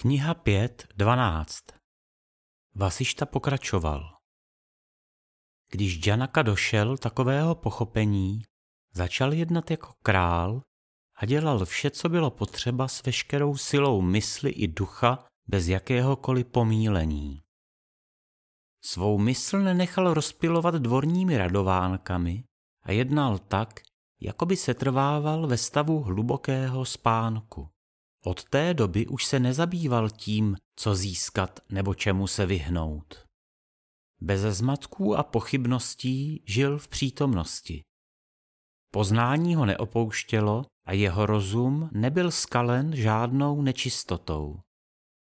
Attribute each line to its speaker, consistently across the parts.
Speaker 1: Kniha 5.12 Vasišta pokračoval. Když Janaka došel takového pochopení, začal jednat jako král a dělal vše, co bylo potřeba s veškerou silou mysli i ducha bez jakéhokoliv pomílení. Svou mysl nenechal rozpilovat dvorními radovánkami a jednal tak, jako by se trvával ve stavu hlubokého spánku. Od té doby už se nezabýval tím, co získat nebo čemu se vyhnout. Bez zmatků a pochybností žil v přítomnosti. Poznání ho neopouštělo a jeho rozum nebyl skalen žádnou nečistotou.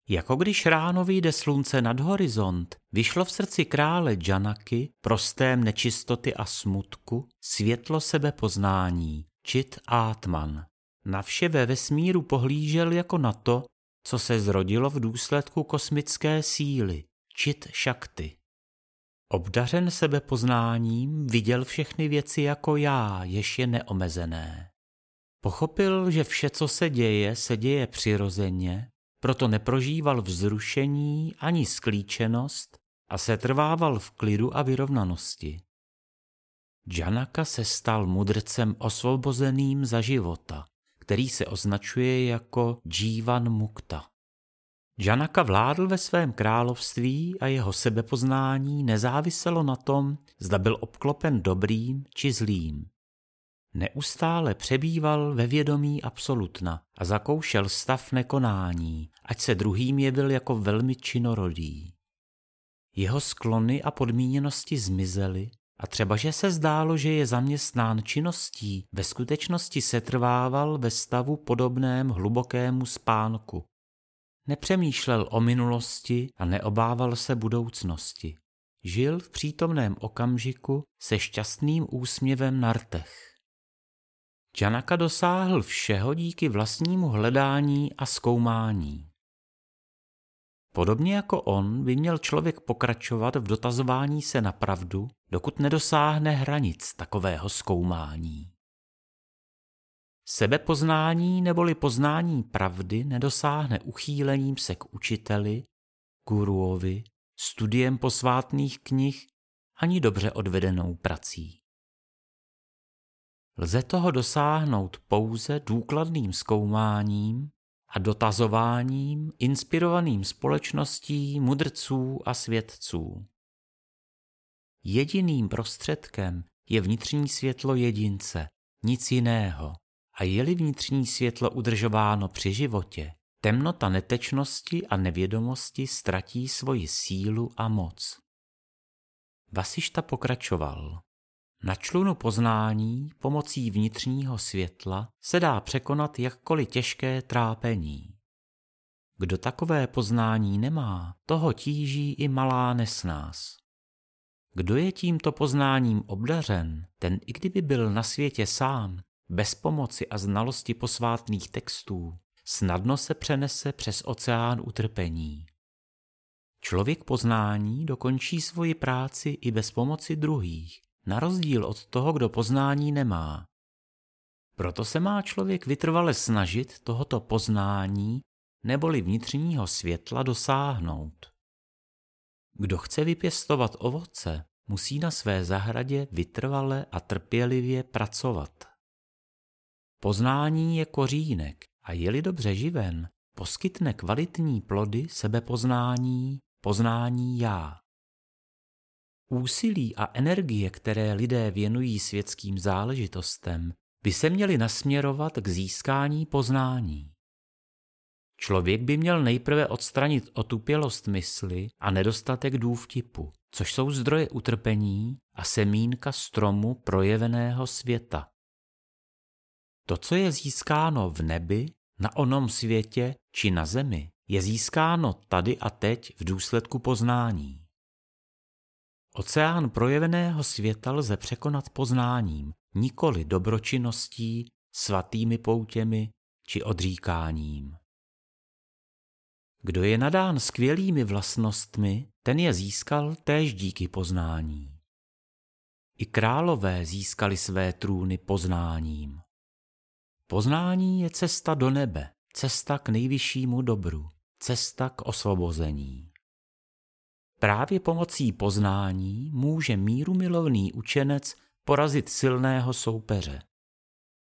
Speaker 1: Jako když ráno vyjde slunce nad horizont, vyšlo v srdci krále Janaky, prostém nečistoty a smutku, světlo sebepoznání, čit átman. Na vše ve vesmíru pohlížel jako na to, co se zrodilo v důsledku kosmické síly, čit šakty. Obdařen sebepoznáním viděl všechny věci jako já, jež je neomezené. Pochopil, že vše, co se děje, se děje přirozeně, proto neprožíval vzrušení ani sklíčenost a setrvával v klidu a vyrovnanosti. Janaka se stal mudrcem osvobozeným za života, který se označuje jako Jivan Mukta. Janaka vládl ve svém království a jeho sebepoznání nezáviselo na tom, zda byl obklopen dobrým či zlým. Neustále přebýval ve vědomí absolutna a zakoušel stav nekonání, ať se druhým jevil jako velmi činorodý. Jeho sklony a podmíněnosti zmizely a třeba, že se zdálo, že je zaměstnán činností, ve skutečnosti setrvával ve stavu podobném hlubokému spánku. Nepřemýšlel o minulosti a neobával se budoucnosti. Žil v přítomném okamžiku se šťastným úsměvem na rtech. Janaka dosáhl všeho díky vlastnímu hledání a zkoumání. Podobně jako on by měl člověk pokračovat v dotazování se na pravdu, dokud nedosáhne hranic takového zkoumání. Sebepoznání neboli poznání pravdy nedosáhne uchýlením se k učiteli, guruovi, studiem posvátných knih ani dobře odvedenou prací. Lze toho dosáhnout pouze důkladným zkoumáním a dotazováním inspirovaným společností mudrců a svědců. Jediným prostředkem je vnitřní světlo jedince, nic jiného. A je-li vnitřní světlo udržováno při životě, temnota netečnosti a nevědomosti ztratí svoji sílu a moc. Vasišta pokračoval. Na člunu poznání pomocí vnitřního světla se dá překonat jakkoliv těžké trápení. Kdo takové poznání nemá, toho tíží i malá nesnás. Kdo je tímto poznáním obdařen, ten i kdyby byl na světě sám, bez pomoci a znalosti posvátných textů, snadno se přenese přes oceán utrpení. Člověk poznání dokončí svoji práci i bez pomoci druhých, na rozdíl od toho, kdo poznání nemá. Proto se má člověk vytrvale snažit tohoto poznání neboli vnitřního světla dosáhnout. Kdo chce vypěstovat ovoce, musí na své zahradě vytrvale a trpělivě pracovat. Poznání je kořínek a je-li dobře živen, poskytne kvalitní plody sebepoznání, poznání já. Úsilí a energie, které lidé věnují světským záležitostem, by se měly nasměrovat k získání poznání. Člověk by měl nejprve odstranit otupělost mysli a nedostatek důvtipu, což jsou zdroje utrpení a semínka stromu projeveného světa. To, co je získáno v nebi, na onom světě či na zemi, je získáno tady a teď v důsledku poznání. Oceán projeveného světa lze překonat poznáním, nikoli dobročinností, svatými poutěmi či odříkáním. Kdo je nadán skvělými vlastnostmi, ten je získal též díky poznání. I králové získali své trůny poznáním. Poznání je cesta do nebe, cesta k nejvyššímu dobru, cesta k osvobození. Právě pomocí poznání může míru milovný učenec porazit silného soupeře.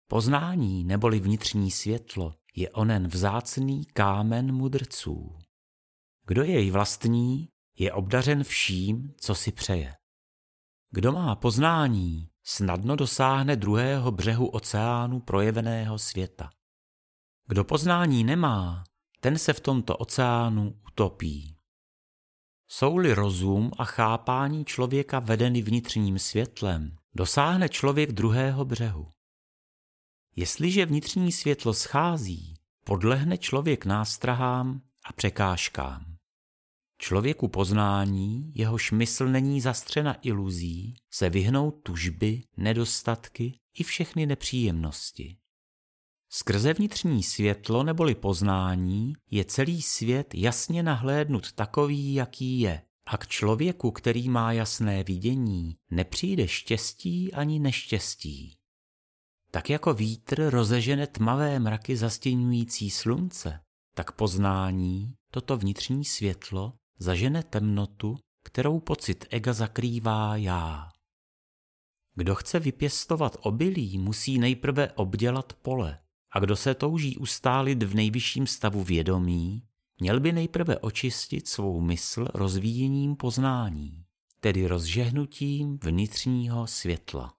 Speaker 1: Poznání neboli vnitřní světlo je onen vzácný kámen mudrců. Kdo jej vlastní, je obdařen vším, co si přeje. Kdo má poznání, snadno dosáhne druhého břehu oceánu projeveného světa. Kdo poznání nemá, ten se v tomto oceánu utopí. Jsou-li rozum a chápání člověka vedeny vnitřním světlem, dosáhne člověk druhého břehu. Jestliže vnitřní světlo schází, podlehne člověk nástrahám a překážkám. Člověku poznání, jehož mysl není zastřena iluzí, se vyhnou tužby, nedostatky i všechny nepříjemnosti. Skrze vnitřní světlo neboli poznání je celý svět jasně nahlédnut takový, jaký je. A k člověku, který má jasné vidění, nepřijde štěstí ani neštěstí. Tak jako vítr rozežene tmavé mraky zastěňující slunce, tak poznání, toto vnitřní světlo, zažene temnotu, kterou pocit ega zakrývá já. Kdo chce vypěstovat obilí, musí nejprve obdělat pole, a kdo se touží ustálit v nejvyšším stavu vědomí, měl by nejprve očistit svou mysl rozvíjením poznání, tedy rozžehnutím vnitřního světla.